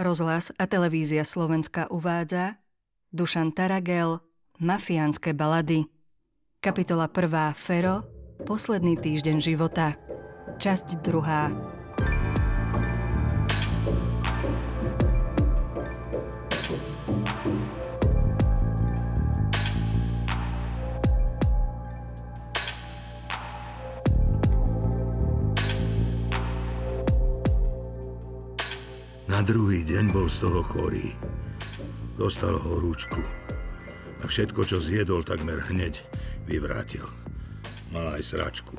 Rozhlas a televízia Slovenska uvádza Dušan Taragel Mafiánske balady Kapitola 1. Fero Posledný týždeň života Časť 2. Na druhý deň bol z toho chorý. Dostal horúčku. A všetko, čo zjedol, takmer hneď vyvrátil. Mal aj sračku.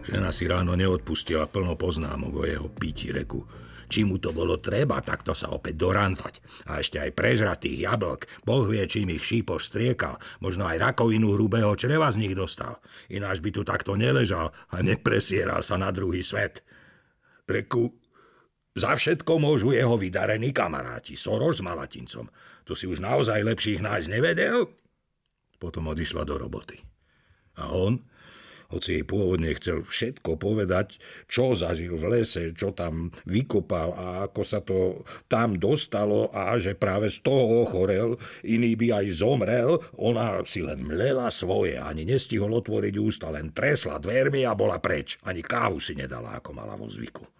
Žena si ráno neodpustila plno poznámok o jeho píti reku. Či mu to bolo treba, takto sa opäť dorantať. A ešte aj prežratých jablk. Boh vie, čím ich šípoš striekal. Možno aj rakovinu hrubého čreva z nich dostal. Ináč by tu takto neležal a nepresieral sa na druhý svet. Reku, za všetko môžu jeho vydarení kamaráti, Soros s Malatincom. Tu si už naozaj lepších nájsť nevedel? Potom odišla do roboty. A on, hoci jej pôvodne chcel všetko povedať, čo zažil v lese, čo tam vykopal a ako sa to tam dostalo a že práve z toho ochorel, iný by aj zomrel, ona si len mlela svoje, ani nestihol otvoriť ústa, len tresla dvermi a bola preč. Ani kávu si nedala, ako mala vo zvyku.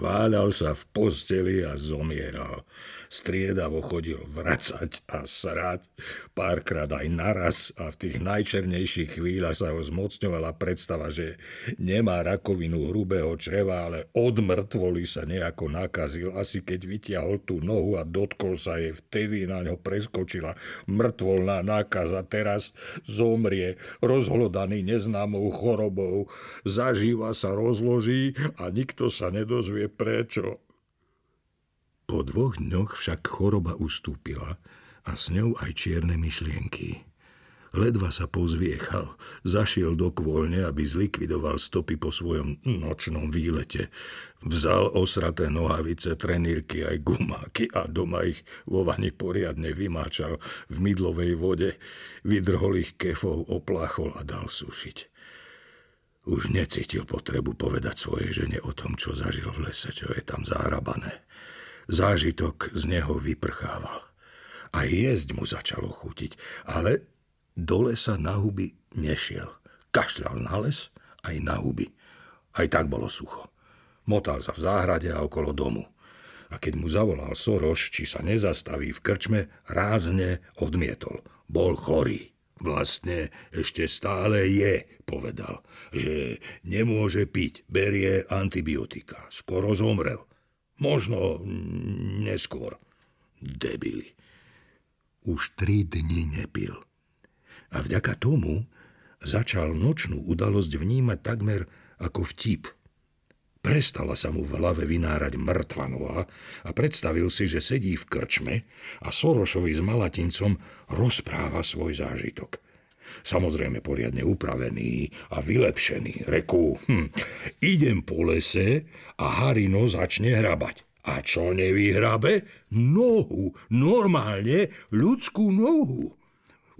Váľal sa v posteli a zomieral. Striedavo chodil vracať a srať, párkrát aj naraz a v tých najčernejších chvíľach sa ho zmocňovala predstava, že nemá rakovinu hrubého čreva, ale od mŕtvoli sa nejako nakazil. Asi keď vytiahol tú nohu a dotkol sa jej, vtedy na ňo preskočila mŕtvolná nákaza. Teraz zomrie, rozhlodaný neznámou chorobou. Zažíva sa rozloží a nikto sa nedozvie prečo. Po dvoch dňoch však choroba ustúpila a s ňou aj čierne myšlienky. Ledva sa pozviechal, zašiel do kôľne, aby zlikvidoval stopy po svojom nočnom výlete. Vzal osraté nohavice, trenírky aj gumáky a doma ich vo vani poriadne vymáčal v mydlovej vode, vydrhol ich kefov, opláchol a dal sušiť. Už necítil potrebu povedať svojej žene o tom, čo zažil v lese, čo je tam zahrabané. Zážitok z neho vyprchával. A jesť mu začalo chutiť, ale do lesa na huby nešiel. Kašľal na les aj na huby. Aj tak bolo sucho. Motal sa v záhrade a okolo domu. A keď mu zavolal Soroš, či sa nezastaví v krčme, rázne odmietol. Bol chorý. Vlastne ešte stále je, povedal, že nemôže piť, berie antibiotika. Skoro zomrel. Možno neskôr. Debili. Už tri dni nepil. A vďaka tomu začal nočnú udalosť vnímať takmer ako vtip. Prestala sa mu v hlave vynárať mŕtva noha a predstavil si, že sedí v krčme a Sorošovi s Malatincom rozpráva svoj zážitok – samozrejme poriadne upravený a vylepšený. Reku, hm, idem po lese a Harino začne hrabať. A čo nevyhrabe? Nohu, normálne ľudskú nohu.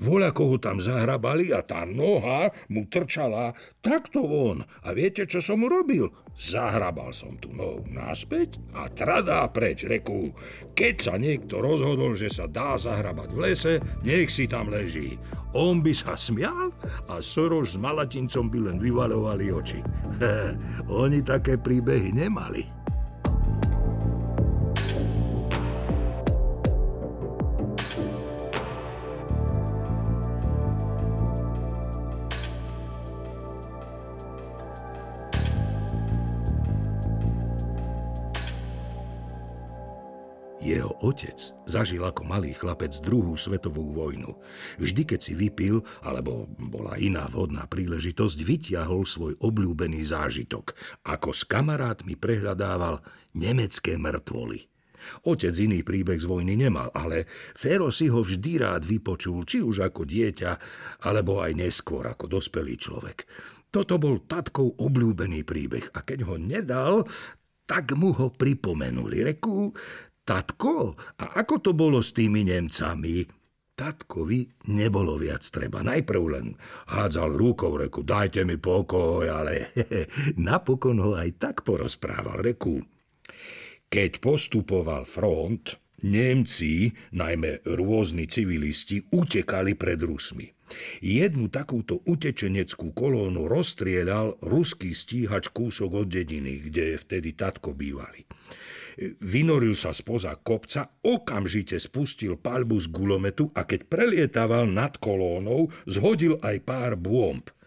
Voľa koho tam zahrabali a tá noha mu trčala takto von. A viete, čo som urobil? Zahrabal som tú nohu naspäť a tradá preč, reku. Keď sa niekto rozhodol, že sa dá zahrabať v lese, nech si tam leží. On by sa smial a Soroš s Malatincom by len vyvalovali oči. Oni také príbehy nemali. Zažil ako malý chlapec druhú svetovú vojnu. Vždy, keď si vypil, alebo bola iná vhodná príležitosť, vytiahol svoj obľúbený zážitok. Ako s kamarátmi prehľadával nemecké mŕtvoly. Otec iný príbeh z vojny nemal, ale Fero si ho vždy rád vypočul, či už ako dieťa, alebo aj neskôr ako dospelý človek. Toto bol tatkov obľúbený príbeh a keď ho nedal, tak mu ho pripomenuli. Reku, Tatko, a ako to bolo s tými Nemcami? Tatkovi nebolo viac treba. Najprv len hádzal rukou, reku, dajte mi pokoj, ale napokon ho aj tak porozprával, reku. Keď postupoval front, Nemci, najmä rôzni civilisti, utekali pred Rusmi. Jednu takúto utečeneckú kolónu rozstrieľal ruský stíhač kúsok od dediny, kde vtedy tatko bývali. Vynoril sa spoza kopca, okamžite spustil palbu z gulometu a keď prelietaval nad kolónou, zhodil aj pár bomb –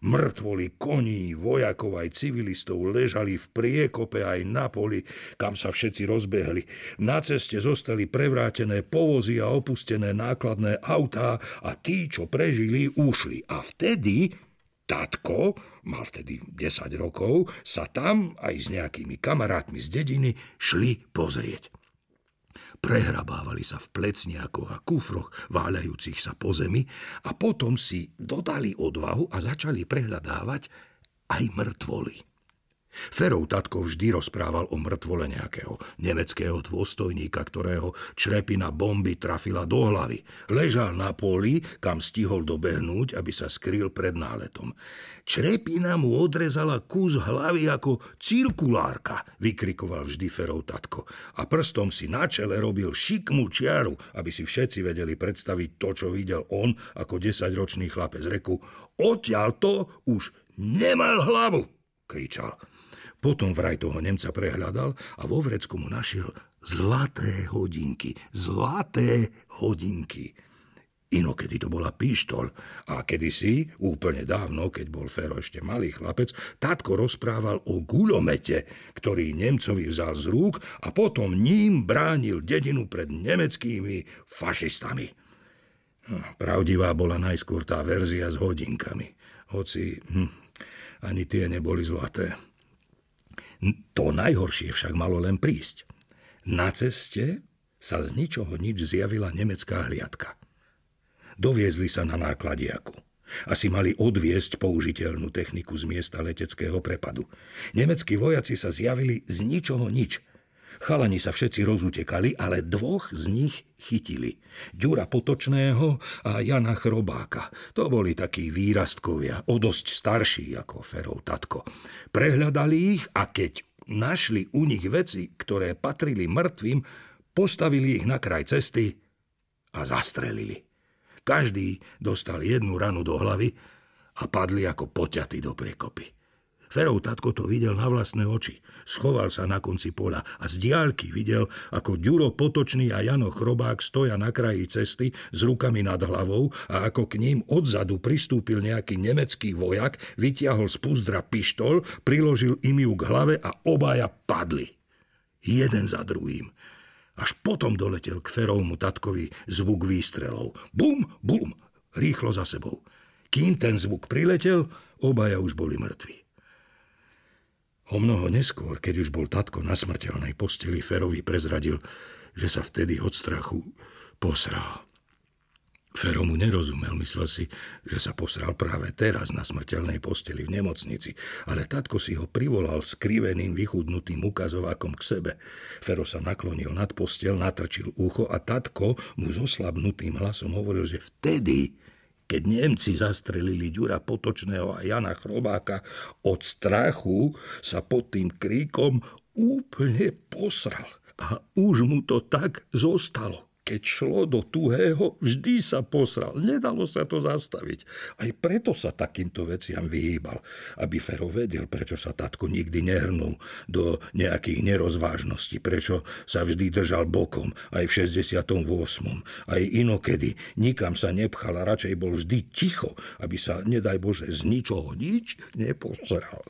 Mŕtvoli koní, vojakov aj civilistov ležali v priekope aj na poli, kam sa všetci rozbehli. Na ceste zostali prevrátené povozy a opustené nákladné autá a tí, čo prežili, ušli. A vtedy tatko, mal vtedy 10 rokov, sa tam aj s nejakými kamarátmi z dediny šli pozrieť. Prehrabávali sa v plecniakoch a kufroch váľajúcich sa po zemi a potom si dodali odvahu a začali prehľadávať aj mŕtvoly. Ferov tatko vždy rozprával o mŕtvole nejakého nemeckého dôstojníka, ktorého črepina bomby trafila do hlavy. Ležal na poli, kam stihol dobehnúť, aby sa skryl pred náletom. Črepina mu odrezala kus hlavy ako cirkulárka, vykrikoval vždy Ferov tatko. A prstom si na čele robil šikmú čiaru, aby si všetci vedeli predstaviť to, čo videl on ako desaťročný chlapec. Reku, odtiaľ to už nemal hlavu, kričal. Potom vraj toho Nemca prehľadal a vo vrecku mu našiel zlaté hodinky. Zlaté hodinky. Inokedy to bola pištol a kedysi, úplne dávno, keď bol Fero ešte malý chlapec, tatko rozprával o gulomete, ktorý Nemcovi vzal z rúk a potom ním bránil dedinu pred nemeckými fašistami. No, pravdivá bola najskôr tá verzia s hodinkami, hoci hm, ani tie neboli zlaté. To najhoršie však malo len prísť. Na ceste sa z ničoho nič zjavila nemecká hliadka. Doviezli sa na nákladiaku. Asi mali odviesť použiteľnú techniku z miesta leteckého prepadu. Nemeckí vojaci sa zjavili z ničoho nič. Chalani sa všetci rozutekali, ale dvoch z nich chytili. Ďura Potočného a Jana Chrobáka. To boli takí výrastkovia, o dosť starší ako Ferov tatko. Prehľadali ich a keď našli u nich veci, ktoré patrili mŕtvým, postavili ich na kraj cesty a zastrelili. Každý dostal jednu ranu do hlavy a padli ako poťatí do prekopy. Ferov tatko to videl na vlastné oči. Schoval sa na konci pola a z diálky videl, ako Ďuro Potočný a Jano Chrobák stoja na kraji cesty s rukami nad hlavou a ako k ním odzadu pristúpil nejaký nemecký vojak, vytiahol z púzdra pištol, priložil im ju k hlave a obaja padli. Jeden za druhým. Až potom doletel k Ferovmu tatkovi zvuk výstrelov. Bum, bum, rýchlo za sebou. Kým ten zvuk priletel, obaja už boli mŕtvi. O mnoho neskôr, keď už bol tatko na smrteľnej posteli, Ferovi prezradil, že sa vtedy od strachu posral. Fero mu nerozumel, myslel si, že sa posral práve teraz na smrteľnej posteli v nemocnici, ale tatko si ho privolal skriveným, vychudnutým ukazovákom k sebe. Fero sa naklonil nad postel, natrčil ucho a tatko mu zoslabnutým hlasom hovoril, že vtedy keď Nemci zastrelili Ďura Potočného a Jana Chrobáka, od strachu sa pod tým kríkom úplne posral. A už mu to tak zostalo keď šlo do tuhého, vždy sa posral. Nedalo sa to zastaviť. Aj preto sa takýmto veciam vyhýbal, aby Fero vedel, prečo sa tatko nikdy nehrnul do nejakých nerozvážností, prečo sa vždy držal bokom, aj v 68. Aj inokedy nikam sa nepchal a radšej bol vždy ticho, aby sa, nedaj Bože, z ničoho nič neposral.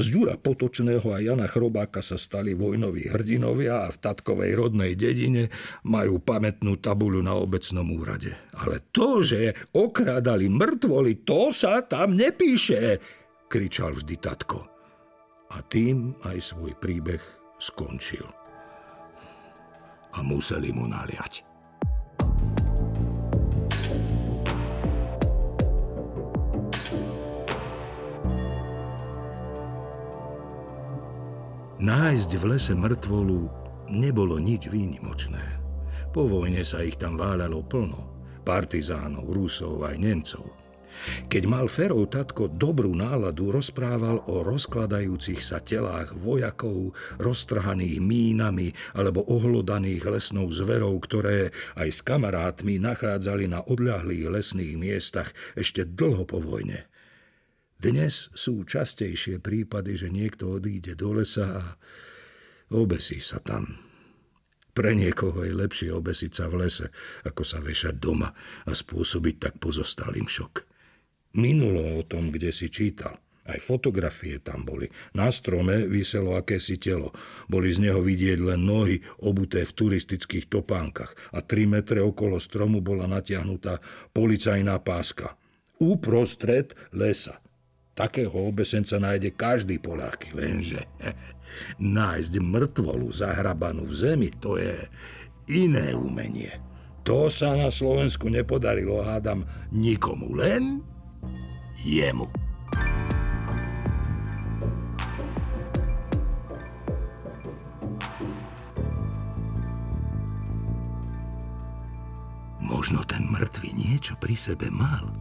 Z Ďura Potočného a Jana Chrobáka sa stali vojnoví hrdinovia a v tatkovej rodnej dedine majú pamätnú tabuľu na obecnom úrade. Ale to, že okrádali mŕtvoli, to sa tam nepíše, kričal vždy tatko. A tým aj svoj príbeh skončil. A museli mu naliať. Nájsť v lese mŕtvolu nebolo nič výnimočné. Po vojne sa ich tam váľalo plno. Partizánov, Rusov aj Nemcov. Keď mal Ferov tatko dobrú náladu, rozprával o rozkladajúcich sa telách vojakov, roztrhaných mínami alebo ohlodaných lesnou zverou, ktoré aj s kamarátmi nachádzali na odľahlých lesných miestach ešte dlho po vojne. Dnes sú častejšie prípady, že niekto odíde do lesa a obesí sa tam. Pre niekoho je lepšie obesiť sa v lese, ako sa vešať doma a spôsobiť tak pozostalým šok. Minulo o tom, kde si čítal. Aj fotografie tam boli. Na strome vyselo akési telo. Boli z neho vidieť len nohy obuté v turistických topánkach a 3 metre okolo stromu bola natiahnutá policajná páska. Uprostred lesa. Takého obesenca nájde každý Poláky, lenže nájsť mŕtvolu zahrabanú v zemi, to je iné umenie. To sa na Slovensku nepodarilo, hádam, nikomu, len jemu. Možno ten mŕtvy niečo pri sebe mal.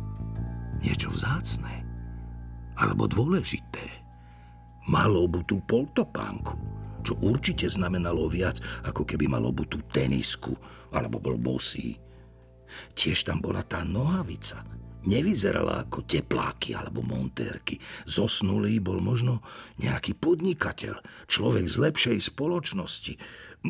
Niečo vzácné alebo dôležité. Mal obutú poltopánku, čo určite znamenalo viac, ako keby mal obutú tenisku alebo bol bosý. Tiež tam bola tá nohavica. Nevyzerala ako tepláky alebo montérky. Zosnulý bol možno nejaký podnikateľ, človek z lepšej spoločnosti.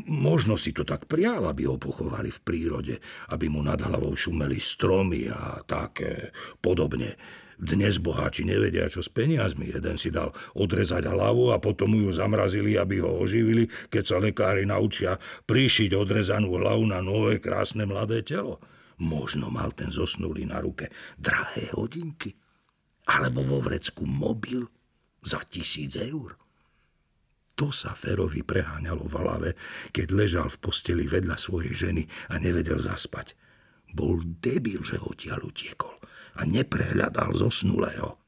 Možno si to tak prial, aby ho pochovali v prírode, aby mu nad hlavou šumeli stromy a také podobne. Dnes boháči nevedia, čo s peniazmi. Jeden si dal odrezať hlavu a potom ju zamrazili, aby ho oživili, keď sa lekári naučia prišiť odrezanú hlavu na nové krásne mladé telo. Možno mal ten zosnulý na ruke drahé hodinky. Alebo vo vrecku mobil za tisíc eur. To sa Ferovi preháňalo v hlave, keď ležal v posteli vedľa svojej ženy a nevedel zaspať. Bol debil, že odtiaľ utiekol a neprehľadal zosnulého.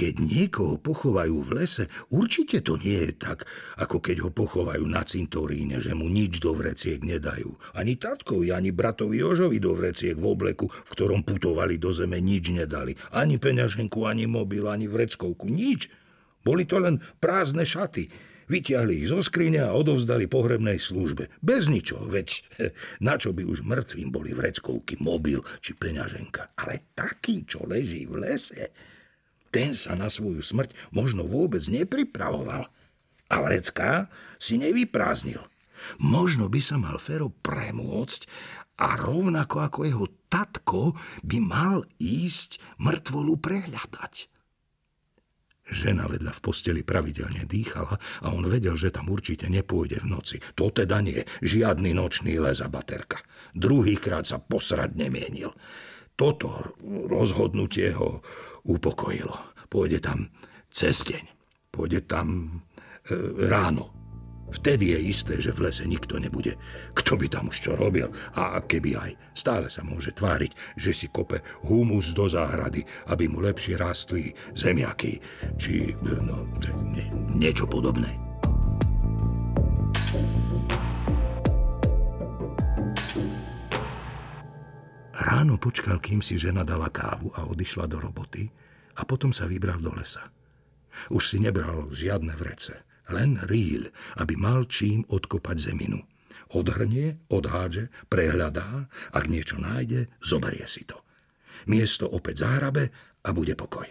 Keď niekoho pochovajú v lese, určite to nie je tak, ako keď ho pochovajú na cintoríne, že mu nič do vreciek nedajú. Ani tatkovi, ani bratovi Jožovi do vreciek v obleku, v ktorom putovali do zeme, nič nedali. Ani peňaženku, ani mobil, ani vreckovku, nič. Boli to len prázdne šaty Vytiahli ich zo skrine a odovzdali pohrebnej službe. Bez ničoho, veď na čo by už mŕtvým boli vreckovky, mobil či peňaženka. Ale taký, čo leží v lese, ten sa na svoju smrť možno vôbec nepripravoval. A vrecká si nevyprázdnil. Možno by sa mal Fero premôcť a rovnako ako jeho tatko by mal ísť mŕtvolu prehľadať. Žena vedľa v posteli pravidelne dýchala a on vedel, že tam určite nepôjde v noci. To teda nie, žiadny nočný les a baterka. Druhýkrát sa posrať nemienil. Toto rozhodnutie ho upokojilo. Pôjde tam cez deň, pôjde tam e, ráno, Vtedy je isté, že v lese nikto nebude. Kto by tam už čo robil? A keby aj, stále sa môže tváriť, že si kope humus do záhrady, aby mu lepšie rastli zemiaky, či no, nie, niečo podobné. Ráno počkal, kým si žena dala kávu a odišla do roboty a potom sa vybral do lesa. Už si nebral žiadne vrece len rýl, aby mal čím odkopať zeminu. Odhrnie, odhádže, prehľadá, ak niečo nájde, zoberie si to. Miesto opäť zahrabe a bude pokoj.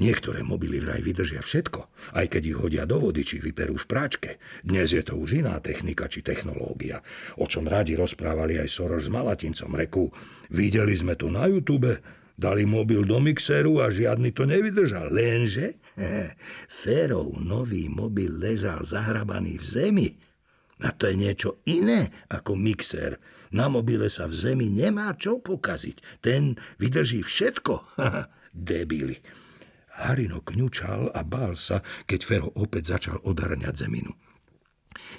Niektoré mobily vraj vydržia všetko, aj keď ich hodia do vody či vyperú v práčke. Dnes je to už iná technika či technológia, o čom radi rozprávali aj Soros s Malatincom. Reku, videli sme to na YouTube, Dali mobil do mixéru a žiadny to nevydržal. Lenže he, Ferov nový mobil ležal zahrabaný v zemi. A to je niečo iné ako mixér. Na mobile sa v zemi nemá čo pokaziť. Ten vydrží všetko. Debili. Harino kňučal a bál sa, keď Fero opäť začal odhrňať zeminu.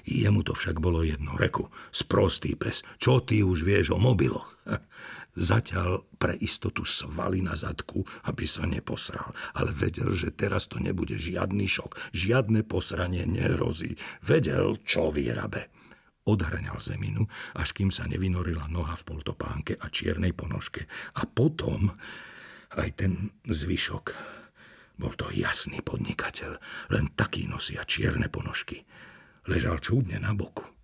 Jemu to však bolo jedno, reku, sprostý pes, čo ty už vieš o mobiloch? Zaťal pre istotu svaly na zadku, aby sa neposral, ale vedel, že teraz to nebude žiadny šok, žiadne posranie nehrozí. Vedel, čo vyrabe. Odhrňal zeminu, až kým sa nevynorila noha v poltopánke a čiernej ponožke. A potom Aj ten zvyšok. Bol to jasný podnikateľ, len taký nosia čierne ponožky. Ležal čudne na boku.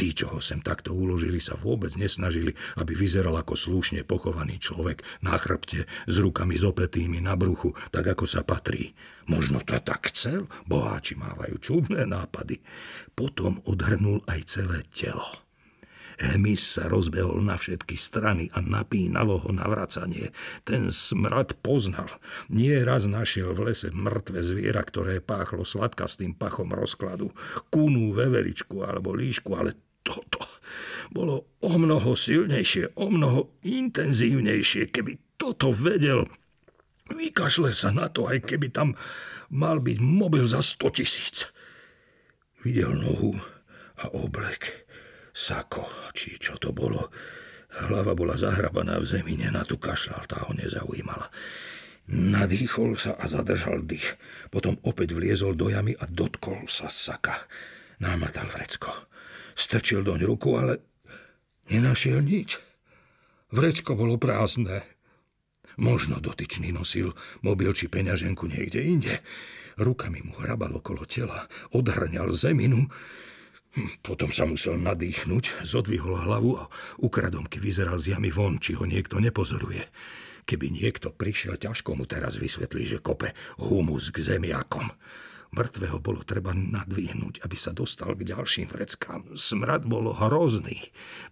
Tí, čo ho sem takto uložili, sa vôbec nesnažili, aby vyzeral ako slušne pochovaný človek na chrbte, s rukami zopetými na bruchu, tak ako sa patrí. Možno to tak chcel? Boháči mávajú čudné nápady. Potom odhrnul aj celé telo. Hemis sa rozbehol na všetky strany a napínalo ho na vracanie. Ten smrad poznal. Nie raz našiel v lese mŕtve zviera, ktoré páchlo sladkastým pachom rozkladu. Kúnu, veveričku alebo líšku, ale toto bolo o mnoho silnejšie, o mnoho intenzívnejšie. Keby toto vedel, vykašle sa na to, aj keby tam mal byť mobil za 100 tisíc. Videl nohu a oblek sako, či čo to bolo. Hlava bola zahrabaná v zemi, na tu kašľal, tá ho nezaujímala. Nadýchol sa a zadržal dých. Potom opäť vliezol do jamy a dotkol sa saka. Námatal vrecko. Strčil doň ruku, ale nenašiel nič. Vrecko bolo prázdne. Možno dotyčný nosil mobil či peňaženku niekde inde. Rukami mu hrabal okolo tela, odhrňal zeminu, Hm, potom sa musel nadýchnuť, zodvihol hlavu a ukradomky vyzeral z jamy von, či ho niekto nepozoruje. Keby niekto prišiel, ťažko mu teraz vysvetlí, že kope humus k zemiakom. Mŕtvého bolo treba nadvihnúť, aby sa dostal k ďalším vreckám. Smrad bol hrozný.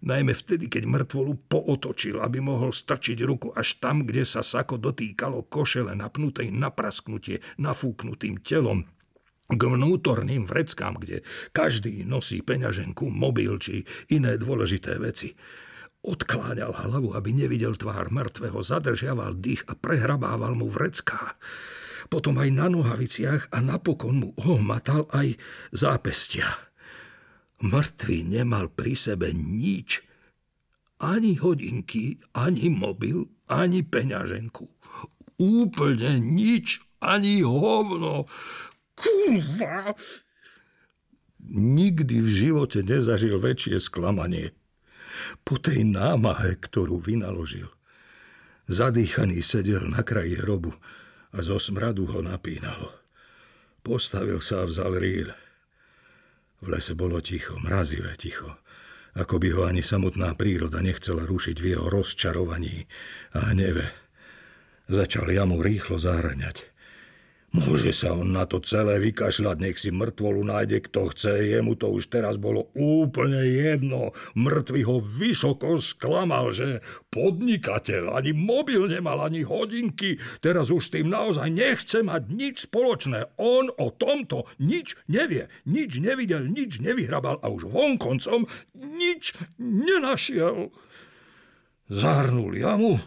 Najmä vtedy, keď mŕtvolu pootočil, aby mohol strčiť ruku až tam, kde sa sako dotýkalo košele napnutej naprasknutie nafúknutým telom k vnútorným vreckám, kde každý nosí peňaženku, mobil či iné dôležité veci. Odkláňal hlavu, aby nevidel tvár mŕtvého, zadržiaval dých a prehrabával mu vrecká. Potom aj na nohaviciach a napokon mu ohmatal aj zápestia. Mŕtvý nemal pri sebe nič. Ani hodinky, ani mobil, ani peňaženku. Úplne nič, ani hovno. Kurva! Nikdy v živote nezažil väčšie sklamanie. Po tej námahe, ktorú vynaložil. Zadýchaný sedel na kraji hrobu a zo smradu ho napínalo. Postavil sa a vzal rýl. V lese bolo ticho, mrazivé ticho. Ako by ho ani samotná príroda nechcela rušiť v jeho rozčarovaní a hneve. Začal jamu rýchlo zahrňať. Môže sa on na to celé vykašľať, nech si mŕtvolu nájde, kto chce. Jemu to už teraz bolo úplne jedno. Mŕtvy ho vysoko sklamal, že podnikateľ ani mobil nemal, ani hodinky. Teraz už s tým naozaj nechce mať nič spoločné. On o tomto nič nevie, nič nevidel, nič nevyhrabal a už vonkoncom nič nenašiel. Zahrnul jamu,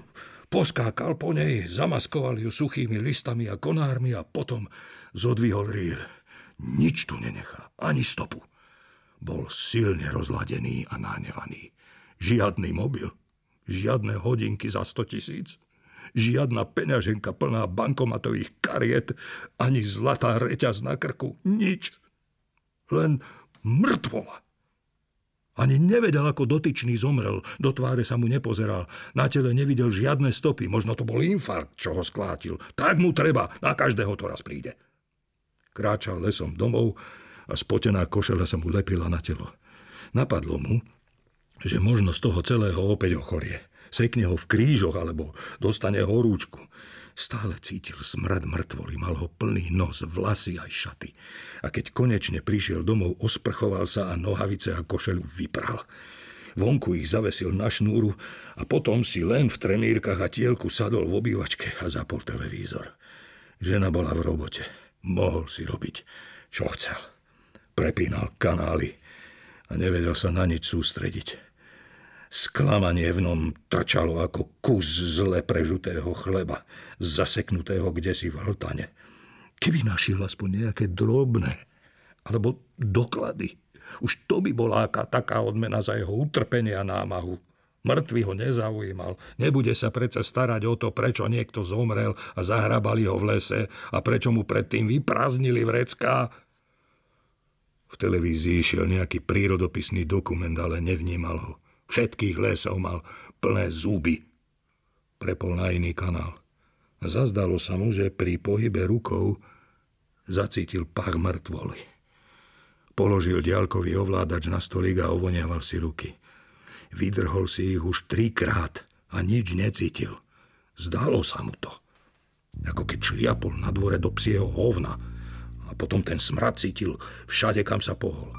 Poskákal po nej, zamaskoval ju suchými listami a konármi a potom zodvihol rýl. Nič tu nenechá, ani stopu. Bol silne rozladený a nánevaný. Žiadny mobil, žiadne hodinky za 100 tisíc, žiadna peňaženka plná bankomatových kariet, ani zlatá reťaz na krku. Nič. Len mŕtvola. Ani nevedel, ako dotyčný zomrel. Do tváre sa mu nepozeral. Na tele nevidel žiadne stopy. Možno to bol infarkt, čo ho sklátil. Tak mu treba. Na každého to raz príde. Kráčal lesom domov a spotená košela sa mu lepila na telo. Napadlo mu, že možno z toho celého opäť ochorie. Sekne ho v krížoch alebo dostane horúčku. Stále cítil smrad mŕtvoly, mal ho plný nos, vlasy aj šaty. A keď konečne prišiel domov, osprchoval sa a nohavice a košelu vypral. Vonku ich zavesil na šnúru a potom si len v trenírkach a tielku sadol v obývačke a zapol televízor. Žena bola v robote. Mohol si robiť, čo chcel. Prepínal kanály a nevedel sa na nič sústrediť. Sklamanie v ňom trčalo ako kus zle prežutého chleba, zaseknutého kde si v hltane. Keby našiel aspoň nejaké drobné, alebo doklady, už to by bola aká taká odmena za jeho utrpenie a námahu. Mŕtvy ho nezaujímal. Nebude sa predsa starať o to, prečo niekto zomrel a zahrabali ho v lese a prečo mu predtým vyprázdnili vrecká. V televízii išiel nejaký prírodopisný dokument, ale nevnímal ho. Všetkých lesov mal plné zuby. Prepol na iný kanál. Zazdalo sa mu, že pri pohybe rukou zacítil pach mŕtvoly. Položil ďalkový ovládač na stolík a ovoniaval si ruky. Vydrhol si ich už trikrát a nič necítil. Zdalo sa mu to. Ako keď šliapol na dvore do psieho hovna a potom ten smrad cítil všade, kam sa pohol.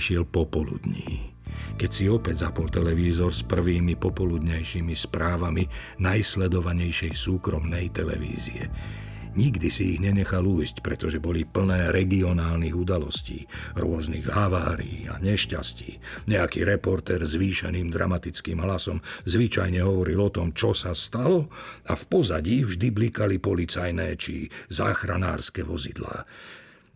Prišiel popoludní keď si opäť zapol televízor s prvými popoludnejšími správami najsledovanejšej súkromnej televízie. Nikdy si ich nenechal ujsť, pretože boli plné regionálnych udalostí, rôznych havárií a nešťastí. Nejaký reporter s zvýšeným dramatickým hlasom zvyčajne hovoril o tom, čo sa stalo a v pozadí vždy blikali policajné či záchranárske vozidlá.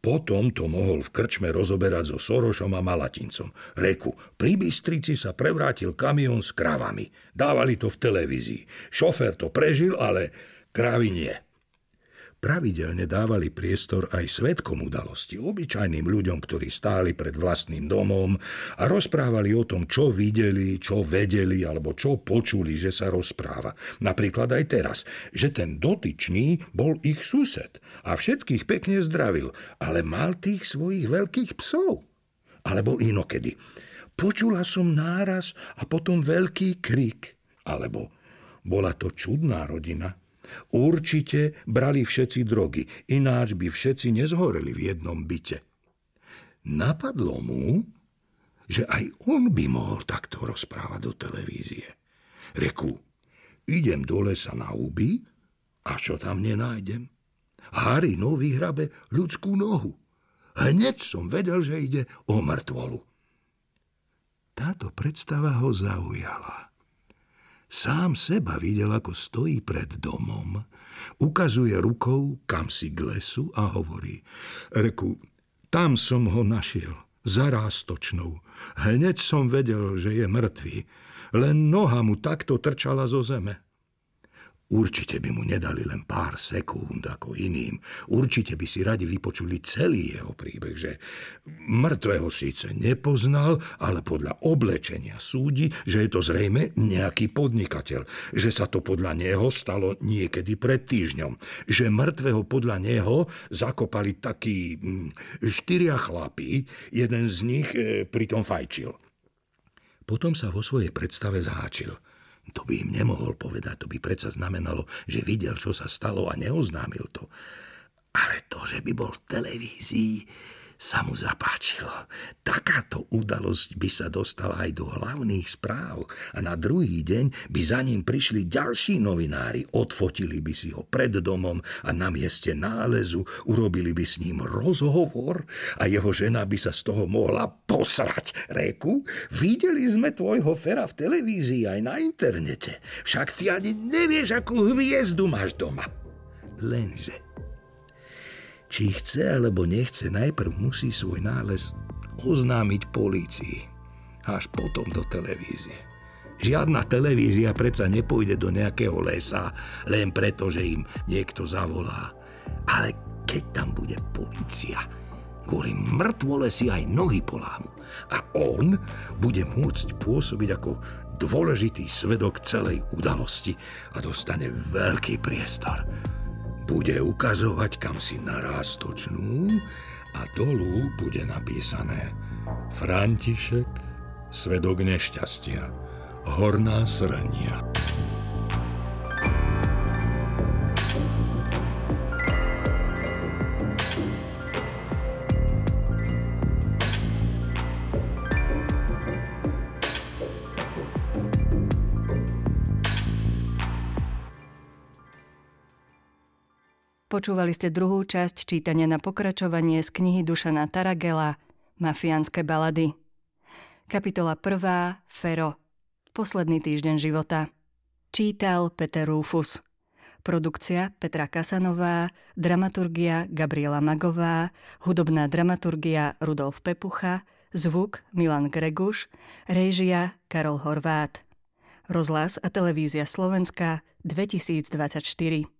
Potom to mohol v krčme rozoberať so Sorošom a Malatincom. Reku, pri Bystrici sa prevrátil kamión s kravami. Dávali to v televízii. Šofér to prežil, ale kravy nie. Pravidelne dávali priestor aj svetkom udalosti, obyčajným ľuďom, ktorí stáli pred vlastným domom a rozprávali o tom, čo videli, čo vedeli alebo čo počuli, že sa rozpráva. Napríklad aj teraz, že ten dotyčný bol ich sused a všetkých pekne zdravil, ale mal tých svojich veľkých psov. Alebo inokedy. Počula som náraz a potom veľký krik. Alebo bola to čudná rodina, Určite brali všetci drogy, ináč by všetci nezhoreli v jednom byte. Napadlo mu, že aj on by mohol takto rozprávať do televízie. Reku, idem do lesa na úby a čo tam nenájdem? Harino vyhrabe ľudskú nohu. Hneď som vedel, že ide o mŕtvolu. Táto predstava ho zaujala. Sám seba videl, ako stojí pred domom, ukazuje rukou kam si k lesu a hovorí. Reku, tam som ho našiel, za rástočnou. Hneď som vedel, že je mŕtvý, len noha mu takto trčala zo zeme. Určite by mu nedali len pár sekúnd ako iným. Určite by si radi vypočuli celý jeho príbeh, že mŕtvého síce nepoznal, ale podľa oblečenia súdi, že je to zrejme nejaký podnikateľ. Že sa to podľa neho stalo niekedy pred týždňom. Že mŕtvého podľa neho zakopali takí hm, štyria chlapí, jeden z nich e, pritom fajčil. Potom sa vo svojej predstave zháčil – to by im nemohol povedať, to by predsa znamenalo, že videl, čo sa stalo a neoznámil to. Ale to, že by bol v televízii, sa mu zapáčilo. Takáto udalosť by sa dostala aj do hlavných správ a na druhý deň by za ním prišli ďalší novinári, odfotili by si ho pred domom a na mieste nálezu urobili by s ním rozhovor a jeho žena by sa z toho mohla posrať. Reku, videli sme tvojho fera v televízii aj na internete. Však ty ani nevieš, akú hviezdu máš doma. Lenže či chce alebo nechce, najprv musí svoj nález oznámiť polícii. Až potom do televízie. Žiadna televízia predsa nepôjde do nejakého lesa len preto, že im niekto zavolá. Ale keď tam bude policia, kvôli mŕtvole si aj nohy polámu. A on bude môcť pôsobiť ako dôležitý svedok celej udalosti a dostane veľký priestor bude ukazovať kam si na rástočnú a dolu bude napísané František, svedok nešťastia, horná srnia. Počúvali ste druhú časť čítania na pokračovanie z knihy Dušana Taragela Mafiánske balady. Kapitola 1. Fero. Posledný týždeň života. Čítal Peter Rufus. Produkcia Petra Kasanová, dramaturgia Gabriela Magová, hudobná dramaturgia Rudolf Pepucha, zvuk Milan Greguš, réžia Karol Horvát. Rozhlas a televízia Slovenska 2024.